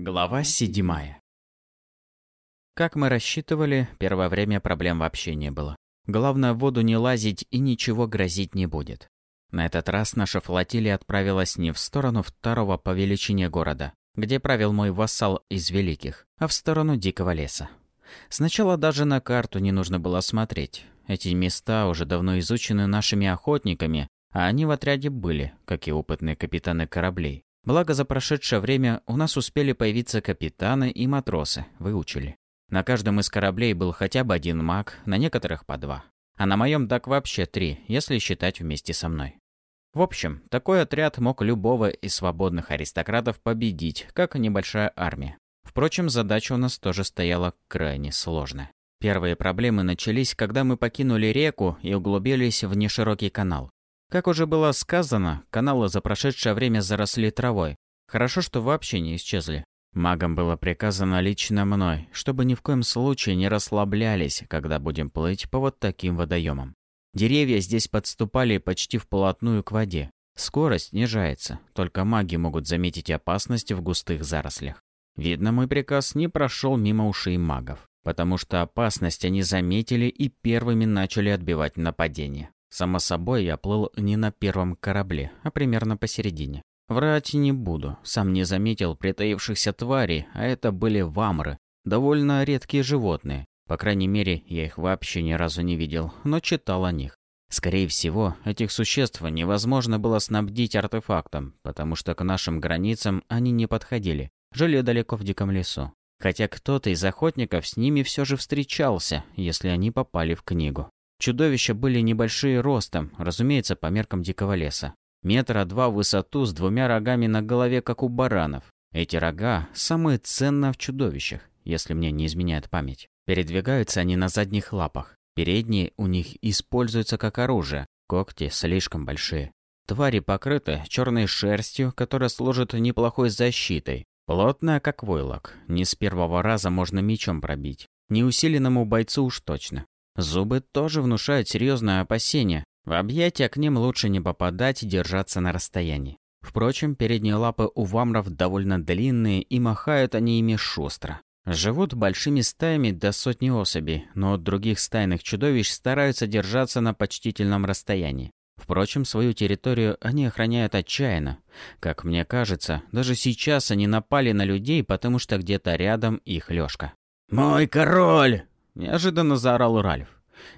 Глава седьмая. Как мы рассчитывали, первое время проблем вообще не было. Главное, в воду не лазить и ничего грозить не будет. На этот раз наша флотилия отправилась не в сторону второго по величине города, где правил мой вассал из великих, а в сторону дикого леса. Сначала даже на карту не нужно было смотреть. Эти места уже давно изучены нашими охотниками, а они в отряде были, как и опытные капитаны кораблей. Благо, за прошедшее время у нас успели появиться капитаны и матросы, выучили. На каждом из кораблей был хотя бы один маг, на некоторых по два. А на моем так вообще три, если считать вместе со мной. В общем, такой отряд мог любого из свободных аристократов победить, как небольшая армия. Впрочем, задача у нас тоже стояла крайне сложная. Первые проблемы начались, когда мы покинули реку и углубились в неширокий канал. Как уже было сказано, каналы за прошедшее время заросли травой. Хорошо, что вообще не исчезли. Магам было приказано лично мной, чтобы ни в коем случае не расслаблялись, когда будем плыть по вот таким водоемам. Деревья здесь подступали почти вплотную к воде. Скорость снижается, только маги могут заметить опасность в густых зарослях. Видно, мой приказ не прошел мимо ушей магов, потому что опасность они заметили и первыми начали отбивать нападение. Само собой, я плыл не на первом корабле, а примерно посередине. Врать не буду, сам не заметил притаившихся тварей, а это были вамры, довольно редкие животные. По крайней мере, я их вообще ни разу не видел, но читал о них. Скорее всего, этих существ невозможно было снабдить артефактом, потому что к нашим границам они не подходили, жили далеко в диком лесу. Хотя кто-то из охотников с ними все же встречался, если они попали в книгу. Чудовища были небольшие ростом, разумеется, по меркам дикого леса. Метра два в высоту с двумя рогами на голове, как у баранов. Эти рога – самые ценные в чудовищах, если мне не изменяет память. Передвигаются они на задних лапах. Передние у них используются как оружие, когти слишком большие. Твари покрыты черной шерстью, которая служит неплохой защитой. Плотная, как войлок. Не с первого раза можно мечом пробить. Неусиленному бойцу уж точно. Зубы тоже внушают серьезное опасение. В объятия к ним лучше не попадать и держаться на расстоянии. Впрочем, передние лапы у вамров довольно длинные и махают они ими шустро. Живут большими стаями до сотни особей, но от других стайных чудовищ стараются держаться на почтительном расстоянии. Впрочем, свою территорию они охраняют отчаянно. Как мне кажется, даже сейчас они напали на людей, потому что где-то рядом их лёжка. «Мой король!» Неожиданно заорал Ральф.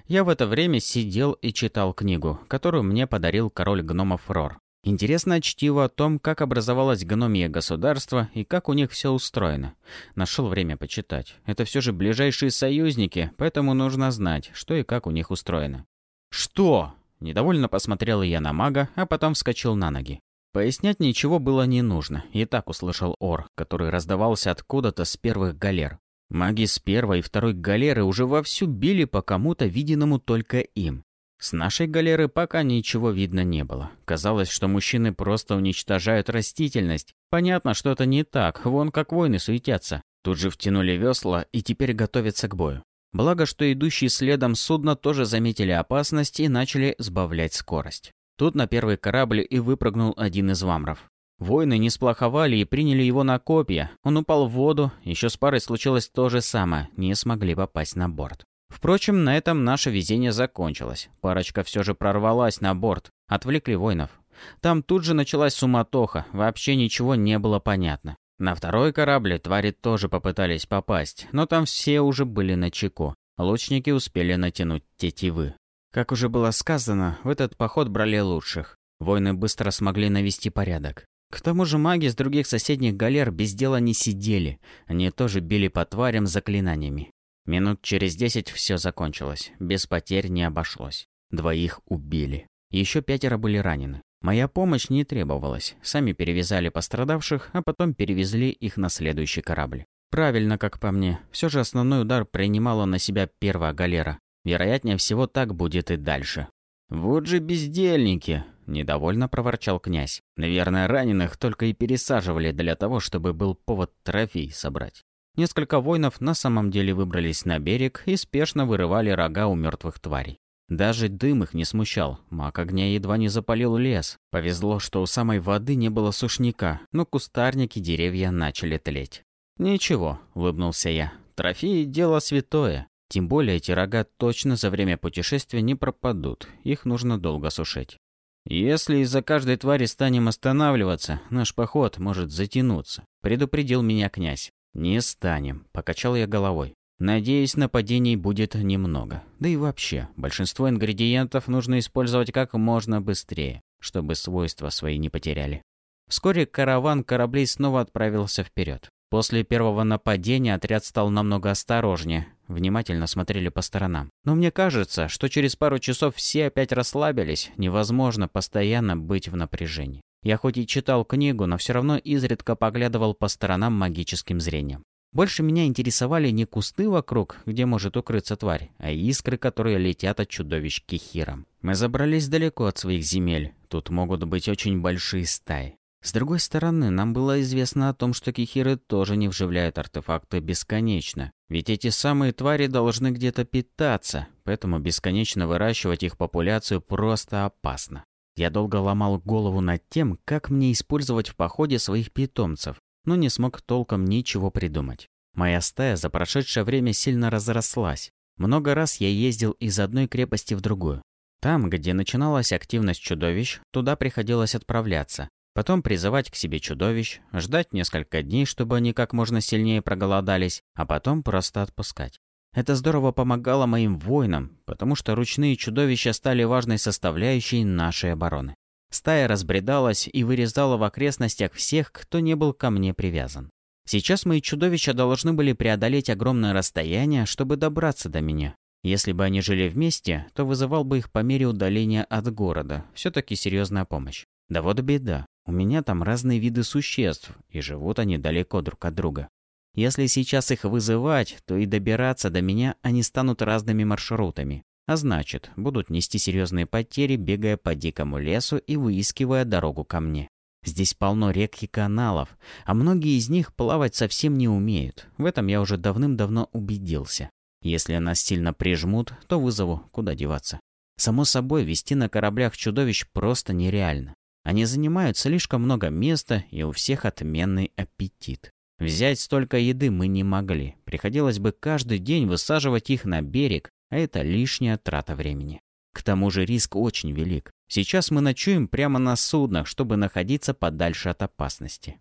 Я в это время сидел и читал книгу, которую мне подарил король гномов Рор. Интересное чтиво о том, как образовалось гномие государство и как у них все устроено. Нашел время почитать. Это все же ближайшие союзники, поэтому нужно знать, что и как у них устроено. «Что?» Недовольно посмотрел я на мага, а потом вскочил на ноги. Пояснять ничего было не нужно, и так услышал ор, который раздавался откуда-то с первых галер. Маги с первой и второй галеры уже вовсю били по кому-то виденному только им. С нашей галеры пока ничего видно не было. Казалось, что мужчины просто уничтожают растительность. Понятно, что это не так, вон как воины суетятся. Тут же втянули весла и теперь готовятся к бою. Благо, что идущие следом судно тоже заметили опасность и начали сбавлять скорость. Тут на первый корабль и выпрыгнул один из вамров. Воины не сплоховали и приняли его на копья. Он упал в воду, еще с парой случилось то же самое, не смогли попасть на борт. Впрочем, на этом наше везение закончилось. Парочка все же прорвалась на борт, отвлекли воинов. Там тут же началась суматоха, вообще ничего не было понятно. На второй корабле твари тоже попытались попасть, но там все уже были на чеку. Лучники успели натянуть тетивы. Как уже было сказано, в этот поход брали лучших. Воины быстро смогли навести порядок. К тому же маги с других соседних галер без дела не сидели. Они тоже били по тварям заклинаниями. Минут через десять все закончилось. Без потерь не обошлось. Двоих убили. Еще пятеро были ранены. Моя помощь не требовалась. Сами перевязали пострадавших, а потом перевезли их на следующий корабль. Правильно, как по мне. Все же основной удар принимала на себя первая галера. Вероятнее всего, так будет и дальше. «Вот же бездельники!» – недовольно проворчал князь. «Наверное, раненых только и пересаживали для того, чтобы был повод трофей собрать». Несколько воинов на самом деле выбрались на берег и спешно вырывали рога у мертвых тварей. Даже дым их не смущал, маг огня едва не запалил лес. Повезло, что у самой воды не было сушняка, но кустарники деревья начали тлеть. «Ничего», — улыбнулся я. «Трофеи — дело святое. Тем более эти рога точно за время путешествия не пропадут. Их нужно долго сушить. Если из-за каждой твари станем останавливаться, наш поход может затянуться», — предупредил меня князь. «Не станем», — покачал я головой. Надеюсь, нападений будет немного. Да и вообще, большинство ингредиентов нужно использовать как можно быстрее, чтобы свойства свои не потеряли. Вскоре караван кораблей снова отправился вперед. После первого нападения отряд стал намного осторожнее, внимательно смотрели по сторонам. Но мне кажется, что через пару часов все опять расслабились, невозможно постоянно быть в напряжении. Я хоть и читал книгу, но все равно изредка поглядывал по сторонам магическим зрением. Больше меня интересовали не кусты вокруг, где может укрыться тварь, а искры, которые летят от чудовищ кихиром. Мы забрались далеко от своих земель. Тут могут быть очень большие стаи. С другой стороны, нам было известно о том, что кихиры тоже не вживляют артефакты бесконечно. Ведь эти самые твари должны где-то питаться, поэтому бесконечно выращивать их популяцию просто опасно. Я долго ломал голову над тем, как мне использовать в походе своих питомцев, но не смог толком ничего придумать. Моя стая за прошедшее время сильно разрослась. Много раз я ездил из одной крепости в другую. Там, где начиналась активность чудовищ, туда приходилось отправляться. Потом призывать к себе чудовищ, ждать несколько дней, чтобы они как можно сильнее проголодались, а потом просто отпускать. Это здорово помогало моим воинам, потому что ручные чудовища стали важной составляющей нашей обороны. Стая разбредалась и вырезала в окрестностях всех, кто не был ко мне привязан. Сейчас мои чудовища должны были преодолеть огромное расстояние, чтобы добраться до меня. Если бы они жили вместе, то вызывал бы их по мере удаления от города. Все-таки серьезная помощь. Да вот беда. У меня там разные виды существ, и живут они далеко друг от друга. Если сейчас их вызывать, то и добираться до меня они станут разными маршрутами. А значит, будут нести серьезные потери, бегая по дикому лесу и выискивая дорогу ко мне. Здесь полно рек и каналов, а многие из них плавать совсем не умеют. В этом я уже давным-давно убедился. Если нас сильно прижмут, то вызову, куда деваться. Само собой, вести на кораблях чудовищ просто нереально. Они занимают слишком много места, и у всех отменный аппетит. Взять столько еды мы не могли. Приходилось бы каждый день высаживать их на берег, а это лишняя трата времени. К тому же риск очень велик. Сейчас мы ночуем прямо на суднах, чтобы находиться подальше от опасности.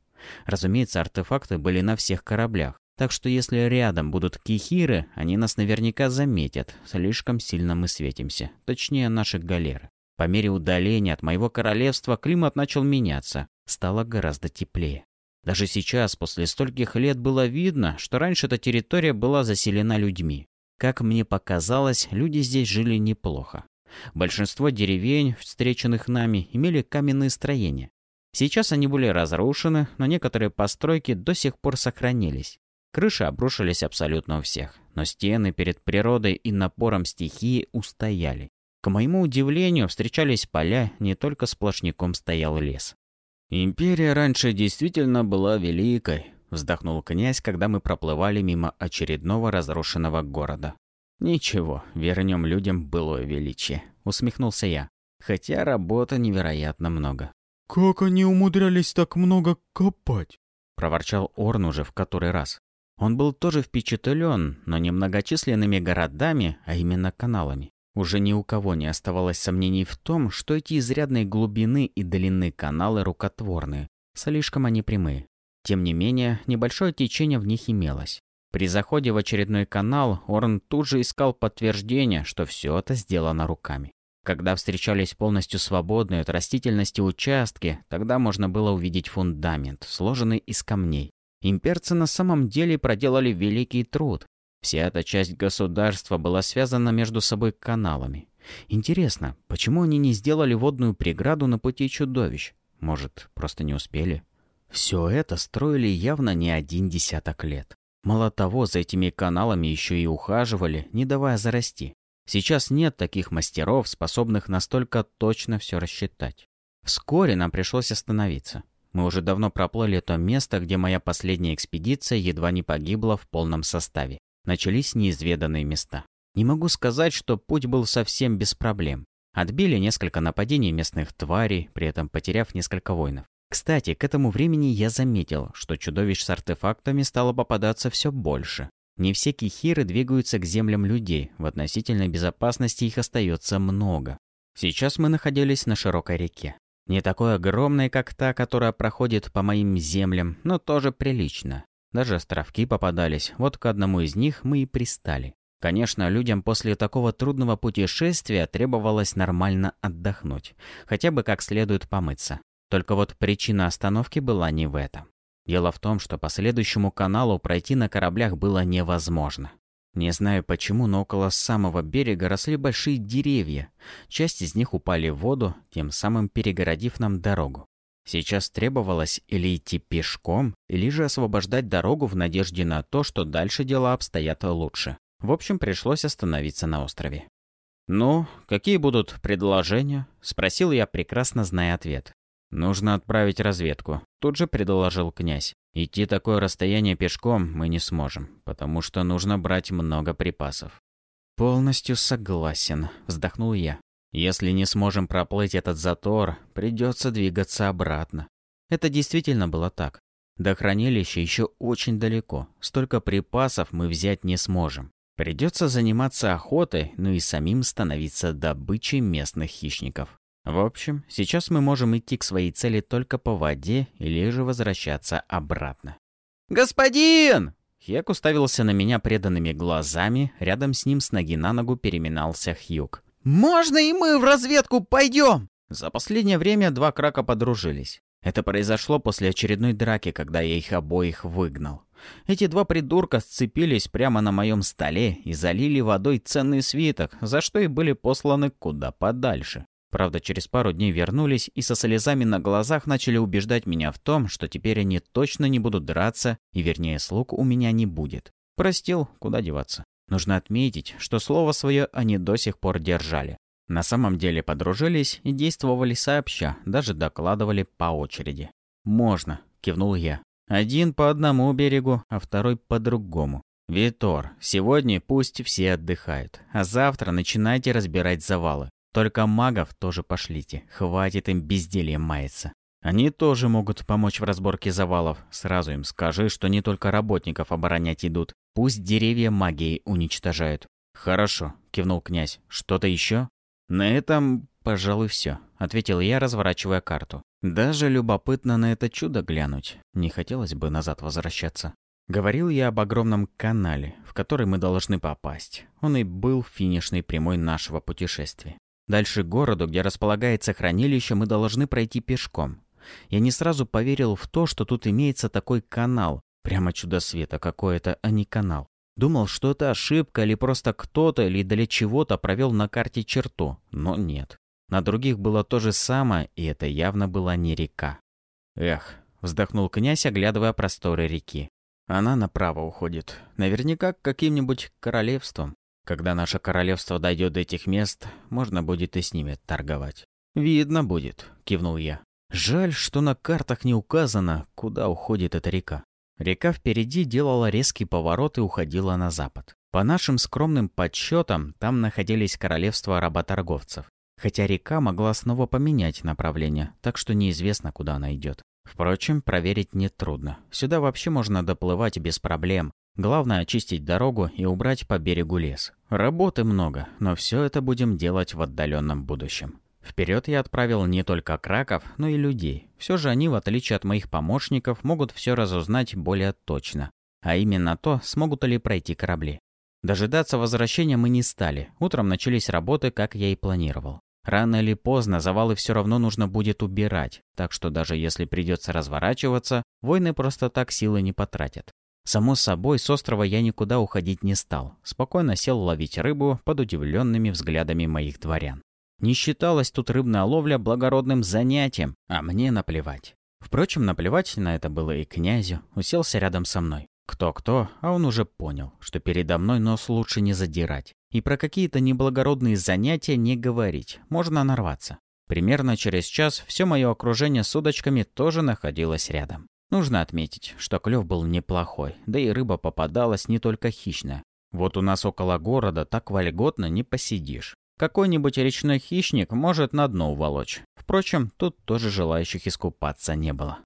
Разумеется, артефакты были на всех кораблях, так что если рядом будут кихиры, они нас наверняка заметят. Слишком сильно мы светимся, точнее наши галеры. По мере удаления от моего королевства климат начал меняться, стало гораздо теплее. Даже сейчас, после стольких лет, было видно, что раньше эта территория была заселена людьми. Как мне показалось, люди здесь жили неплохо. Большинство деревень, встреченных нами, имели каменные строения. Сейчас они были разрушены, но некоторые постройки до сих пор сохранились. Крыши обрушились абсолютно у всех, но стены перед природой и напором стихии устояли. К моему удивлению, встречались поля, не только сплошняком стоял лес. «Империя раньше действительно была великой», вздохнул князь, когда мы проплывали мимо очередного разрушенного города. «Ничего, вернем людям былое величие», — усмехнулся я. «Хотя работы невероятно много». «Как они умудрялись так много копать?» — проворчал Орн уже в который раз. Он был тоже впечатлен, но не многочисленными городами, а именно каналами. Уже ни у кого не оставалось сомнений в том, что эти изрядные глубины и длины каналы рукотворные. Слишком они прямые. Тем не менее, небольшое течение в них имелось. При заходе в очередной канал Орн тут же искал подтверждение, что все это сделано руками. Когда встречались полностью свободные от растительности участки, тогда можно было увидеть фундамент, сложенный из камней. Имперцы на самом деле проделали великий труд. Вся эта часть государства была связана между собой каналами. Интересно, почему они не сделали водную преграду на пути чудовищ? Может, просто не успели? Все это строили явно не один десяток лет. Мало того, за этими каналами еще и ухаживали, не давая зарасти. Сейчас нет таких мастеров, способных настолько точно все рассчитать. Вскоре нам пришлось остановиться. Мы уже давно проплыли то место, где моя последняя экспедиция едва не погибла в полном составе. Начались неизведанные места. Не могу сказать, что путь был совсем без проблем. Отбили несколько нападений местных тварей, при этом потеряв несколько воинов. Кстати, к этому времени я заметил, что чудовищ с артефактами стало попадаться все больше. Не все кихиры двигаются к землям людей, в относительной безопасности их остается много. Сейчас мы находились на широкой реке. Не такой огромной, как та, которая проходит по моим землям, но тоже прилично. Даже островки попадались, вот к одному из них мы и пристали. Конечно, людям после такого трудного путешествия требовалось нормально отдохнуть, хотя бы как следует помыться. Только вот причина остановки была не в этом. Дело в том, что по следующему каналу пройти на кораблях было невозможно. Не знаю почему, но около самого берега росли большие деревья. Часть из них упали в воду, тем самым перегородив нам дорогу. Сейчас требовалось или идти пешком, или же освобождать дорогу в надежде на то, что дальше дела обстоят лучше. В общем, пришлось остановиться на острове. «Ну, какие будут предложения?» – спросил я, прекрасно зная ответ. «Нужно отправить разведку», – тут же предложил князь. «Идти такое расстояние пешком мы не сможем, потому что нужно брать много припасов». «Полностью согласен», – вздохнул я. «Если не сможем проплыть этот затор, придется двигаться обратно». Это действительно было так. До хранилища еще очень далеко, столько припасов мы взять не сможем. Придется заниматься охотой, ну и самим становиться добычей местных хищников. В общем, сейчас мы можем идти к своей цели только по воде или же возвращаться обратно. «Господин!» Хек уставился на меня преданными глазами, рядом с ним с ноги на ногу переминался Хьюк. «Можно и мы в разведку пойдем?» За последнее время два крака подружились. Это произошло после очередной драки, когда я их обоих выгнал. Эти два придурка сцепились прямо на моем столе и залили водой ценный свиток, за что и были посланы куда подальше. Правда, через пару дней вернулись и со слезами на глазах начали убеждать меня в том, что теперь они точно не будут драться, и вернее слуг у меня не будет. Простил, куда деваться. Нужно отметить, что слово свое они до сих пор держали. На самом деле подружились и действовали сообща, даже докладывали по очереди. «Можно», — кивнул я. «Один по одному берегу, а второй по другому. Витор, сегодня пусть все отдыхают, а завтра начинайте разбирать завалы. Только магов тоже пошлите, хватит им бездельем маяться. Они тоже могут помочь в разборке завалов. Сразу им скажи, что не только работников оборонять идут. Пусть деревья магией уничтожают. Хорошо, кивнул князь. Что-то еще? На этом, пожалуй, все, ответил я, разворачивая карту. Даже любопытно на это чудо глянуть. Не хотелось бы назад возвращаться. Говорил я об огромном канале, в который мы должны попасть. Он и был финишной прямой нашего путешествия. Дальше городу, где располагается хранилище, мы должны пройти пешком. Я не сразу поверил в то, что тут имеется такой канал. Прямо чудо света какое-то, а не канал. Думал, что это ошибка или просто кто-то или для чего-то провел на карте черту, но нет. На других было то же самое, и это явно была не река. Эх, вздохнул князь, оглядывая просторы реки. Она направо уходит. Наверняка к каким-нибудь королевствам. Когда наше королевство дойдет до этих мест, можно будет и с ними торговать. «Видно будет», — кивнул я. «Жаль, что на картах не указано, куда уходит эта река». Река впереди делала резкий поворот и уходила на запад. По нашим скромным подсчетам, там находились королевства работорговцев. Хотя река могла снова поменять направление, так что неизвестно, куда она идет. Впрочем, проверить нетрудно. Сюда вообще можно доплывать без проблем, Главное очистить дорогу и убрать по берегу лес. Работы много, но все это будем делать в отдаленном будущем. Вперед я отправил не только краков, но и людей. Все же они, в отличие от моих помощников, могут все разузнать более точно. А именно то, смогут ли пройти корабли. Дожидаться возвращения мы не стали. Утром начались работы, как я и планировал. Рано или поздно завалы все равно нужно будет убирать, так что даже если придется разворачиваться, воины просто так силы не потратят. Само собой, с острова я никуда уходить не стал. Спокойно сел ловить рыбу под удивленными взглядами моих дворян. Не считалась тут рыбная ловля благородным занятием, а мне наплевать. Впрочем, наплевать на это было и князю, уселся рядом со мной. Кто-кто, а он уже понял, что передо мной нос лучше не задирать. И про какие-то неблагородные занятия не говорить, можно нарваться. Примерно через час все мое окружение с удочками тоже находилось рядом. Нужно отметить, что клев был неплохой, да и рыба попадалась не только хищная. Вот у нас около города так вольготно не посидишь. Какой-нибудь речной хищник может на дно уволочь. Впрочем, тут тоже желающих искупаться не было.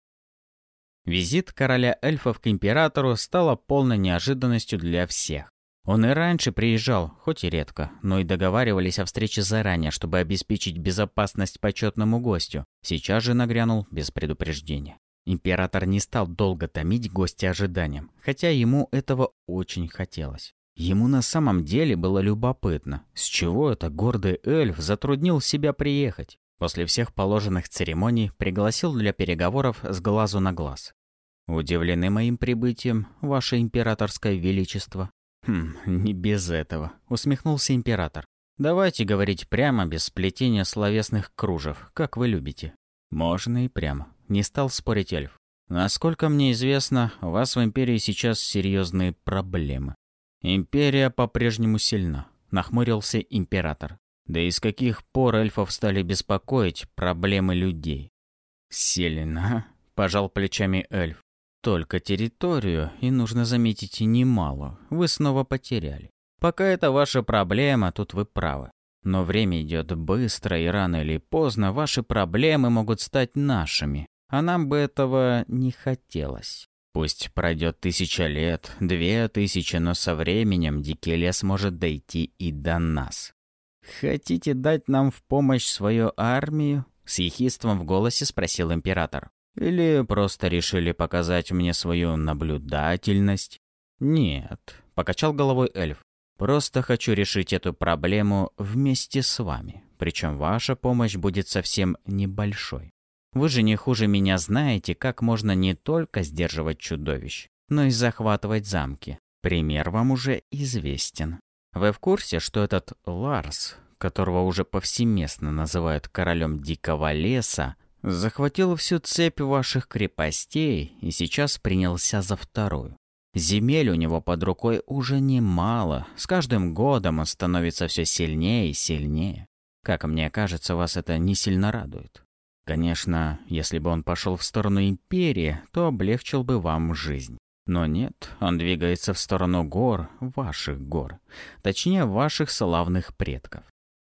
Визит короля эльфов к императору стало полной неожиданностью для всех. Он и раньше приезжал, хоть и редко, но и договаривались о встрече заранее, чтобы обеспечить безопасность почетному гостю. Сейчас же нагрянул без предупреждения. Император не стал долго томить гостя ожиданием, хотя ему этого очень хотелось. Ему на самом деле было любопытно, с чего это гордый эльф затруднил себя приехать. После всех положенных церемоний пригласил для переговоров с глазу на глаз. «Удивлены моим прибытием, ваше императорское величество?» «Хм, не без этого», — усмехнулся император. «Давайте говорить прямо, без сплетения словесных кружев, как вы любите». «Можно и прямо», — не стал спорить эльф. «Насколько мне известно, у вас в Империи сейчас серьезные проблемы». «Империя по-прежнему сильна», — нахмурился император. «Да и с каких пор эльфов стали беспокоить проблемы людей?» «Сильно», — пожал плечами эльф. Только территорию, и нужно заметить, немало, вы снова потеряли. Пока это ваша проблема, тут вы правы. Но время идет быстро, и рано или поздно ваши проблемы могут стать нашими. А нам бы этого не хотелось. Пусть пройдет тысяча лет, две тысячи, но со временем дикий лес может дойти и до нас. «Хотите дать нам в помощь свою армию?» С ехидством в голосе спросил император. Или просто решили показать мне свою наблюдательность? Нет, покачал головой эльф. Просто хочу решить эту проблему вместе с вами. Причем ваша помощь будет совсем небольшой. Вы же не хуже меня знаете, как можно не только сдерживать чудовищ, но и захватывать замки. Пример вам уже известен. Вы в курсе, что этот Ларс, которого уже повсеместно называют королем дикого леса, Захватил всю цепь ваших крепостей и сейчас принялся за вторую. Земель у него под рукой уже немало. С каждым годом он становится все сильнее и сильнее. Как мне кажется, вас это не сильно радует. Конечно, если бы он пошел в сторону империи, то облегчил бы вам жизнь. Но нет, он двигается в сторону гор, ваших гор. Точнее, ваших славных предков.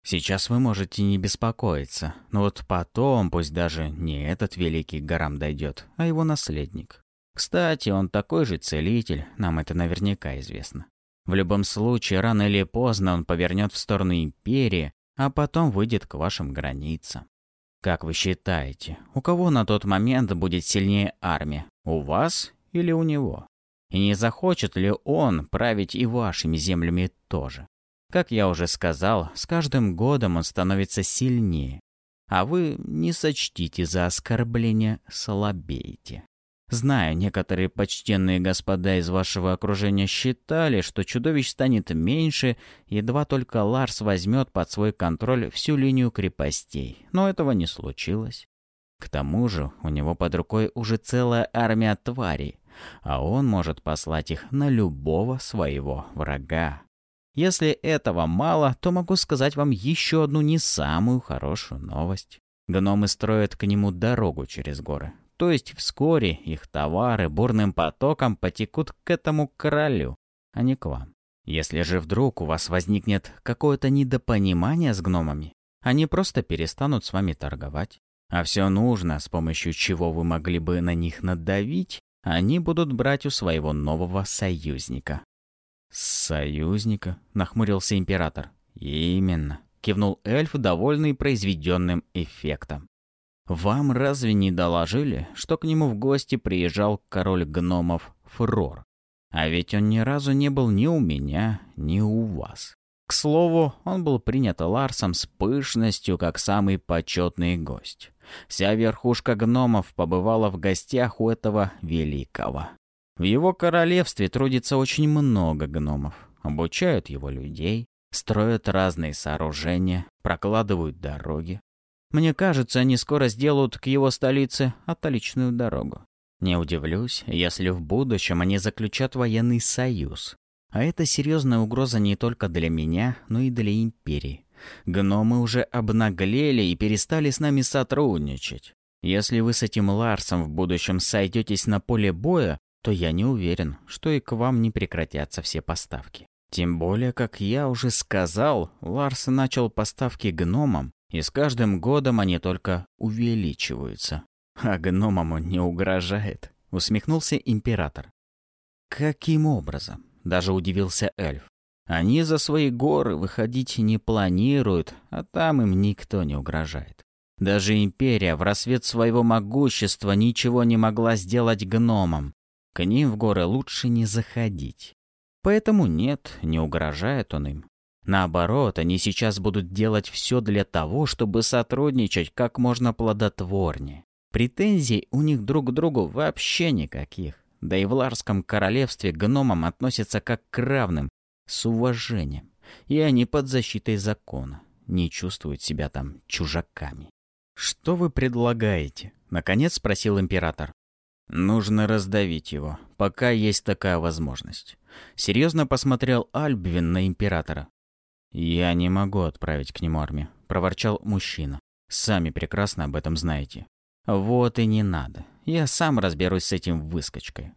Сейчас вы можете не беспокоиться, но вот потом, пусть даже не этот великий горам дойдет, а его наследник. Кстати, он такой же целитель, нам это наверняка известно. В любом случае, рано или поздно он повернет в сторону Империи, а потом выйдет к вашим границам. Как вы считаете, у кого на тот момент будет сильнее армия? У вас или у него? И не захочет ли он править и вашими землями тоже? Как я уже сказал, с каждым годом он становится сильнее. А вы не сочтите за оскорбление, слабеете. Знаю, некоторые почтенные господа из вашего окружения считали, что чудовищ станет меньше, едва только Ларс возьмет под свой контроль всю линию крепостей. Но этого не случилось. К тому же у него под рукой уже целая армия тварей, а он может послать их на любого своего врага. Если этого мало, то могу сказать вам еще одну не самую хорошую новость. Гномы строят к нему дорогу через горы. То есть вскоре их товары бурным потоком потекут к этому королю, а не к вам. Если же вдруг у вас возникнет какое-то недопонимание с гномами, они просто перестанут с вами торговать. А все нужно, с помощью чего вы могли бы на них надавить, они будут брать у своего нового союзника. «Союзника?» — нахмурился император. «Именно», — кивнул эльф, довольный произведенным эффектом. «Вам разве не доложили, что к нему в гости приезжал король гномов Фрор? А ведь он ни разу не был ни у меня, ни у вас. К слову, он был принят Ларсом с пышностью, как самый почетный гость. Вся верхушка гномов побывала в гостях у этого великого. В его королевстве трудится очень много гномов. Обучают его людей, строят разные сооружения, прокладывают дороги. Мне кажется, они скоро сделают к его столице отличную дорогу. Не удивлюсь, если в будущем они заключат военный союз. А это серьезная угроза не только для меня, но и для империи. Гномы уже обнаглели и перестали с нами сотрудничать. Если вы с этим Ларсом в будущем сойдетесь на поле боя, то я не уверен, что и к вам не прекратятся все поставки. Тем более, как я уже сказал, Ларс начал поставки гномам, и с каждым годом они только увеличиваются. А гномам он не угрожает, усмехнулся император. Каким образом? Даже удивился эльф. Они за свои горы выходить не планируют, а там им никто не угрожает. Даже империя в рассвет своего могущества ничего не могла сделать гномам. К ним в горы лучше не заходить. Поэтому нет, не угрожает он им. Наоборот, они сейчас будут делать все для того, чтобы сотрудничать как можно плодотворнее. Претензий у них друг к другу вообще никаких. Да и в Ларском королевстве гномам относятся как к равным, с уважением. И они под защитой закона, не чувствуют себя там чужаками. «Что вы предлагаете?» — наконец спросил император. «Нужно раздавить его, пока есть такая возможность». Серьезно посмотрел Альбвин на императора. «Я не могу отправить к нему армию», — проворчал мужчина. «Сами прекрасно об этом знаете». «Вот и не надо. Я сам разберусь с этим выскочкой.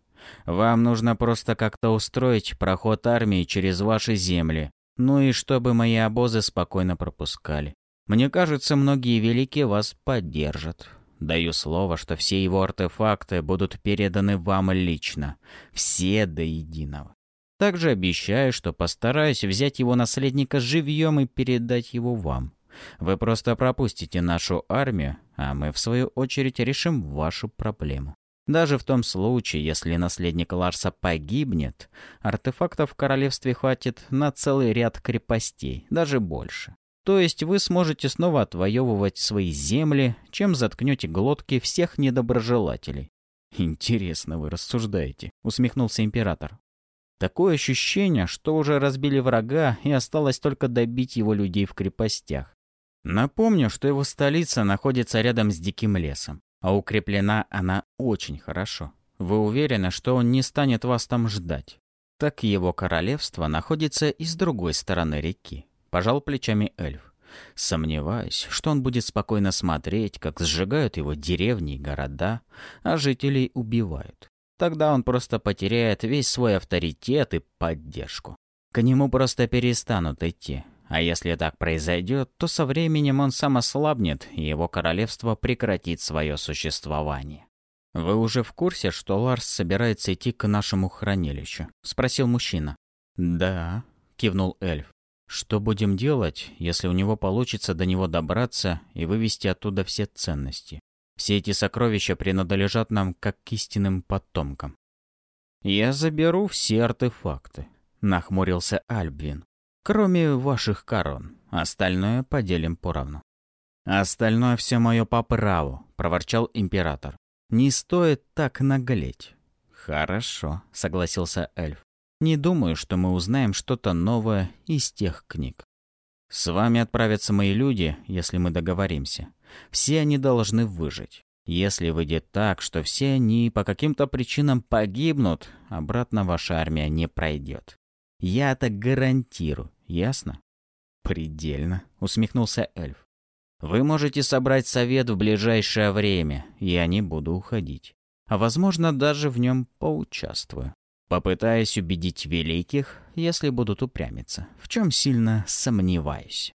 Вам нужно просто как-то устроить проход армии через ваши земли, ну и чтобы мои обозы спокойно пропускали. Мне кажется, многие великие вас поддержат. Даю слово, что все его артефакты будут переданы вам лично. Все до единого. Также обещаю, что постараюсь взять его наследника живьем и передать его вам. Вы просто пропустите нашу армию, а мы, в свою очередь, решим вашу проблему. Даже в том случае, если наследник Ларса погибнет, артефактов в королевстве хватит на целый ряд крепостей, даже больше. То есть вы сможете снова отвоевывать свои земли, чем заткнете глотки всех недоброжелателей. «Интересно вы рассуждаете», — усмехнулся император. «Такое ощущение, что уже разбили врага и осталось только добить его людей в крепостях. Напомню, что его столица находится рядом с диким лесом, а укреплена она очень хорошо. Вы уверены, что он не станет вас там ждать? Так его королевство находится и с другой стороны реки. Пожал плечами эльф. Сомневаюсь, что он будет спокойно смотреть, как сжигают его деревни и города, а жителей убивают. Тогда он просто потеряет весь свой авторитет и поддержку. К нему просто перестанут идти. А если так произойдет, то со временем он сам ослабнет, и его королевство прекратит свое существование. «Вы уже в курсе, что Ларс собирается идти к нашему хранилищу?» — спросил мужчина. «Да», — кивнул эльф. Что будем делать, если у него получится до него добраться и вывести оттуда все ценности? Все эти сокровища принадлежат нам как к истинным потомкам. «Я заберу все артефакты», — нахмурился Альбвин. «Кроме ваших корон. Остальное поделим поровну». «Остальное все мое по праву», — проворчал император. «Не стоит так наглеть». «Хорошо», — согласился эльф. Не думаю, что мы узнаем что-то новое из тех книг. С вами отправятся мои люди, если мы договоримся. Все они должны выжить. Если выйдет так, что все они по каким-то причинам погибнут, обратно ваша армия не пройдет. Я это гарантирую, ясно? Предельно, усмехнулся эльф. Вы можете собрать совет в ближайшее время, я не буду уходить. А возможно, даже в нем поучаствую. Попытаюсь убедить великих, если будут упрямиться, в чем сильно сомневаюсь.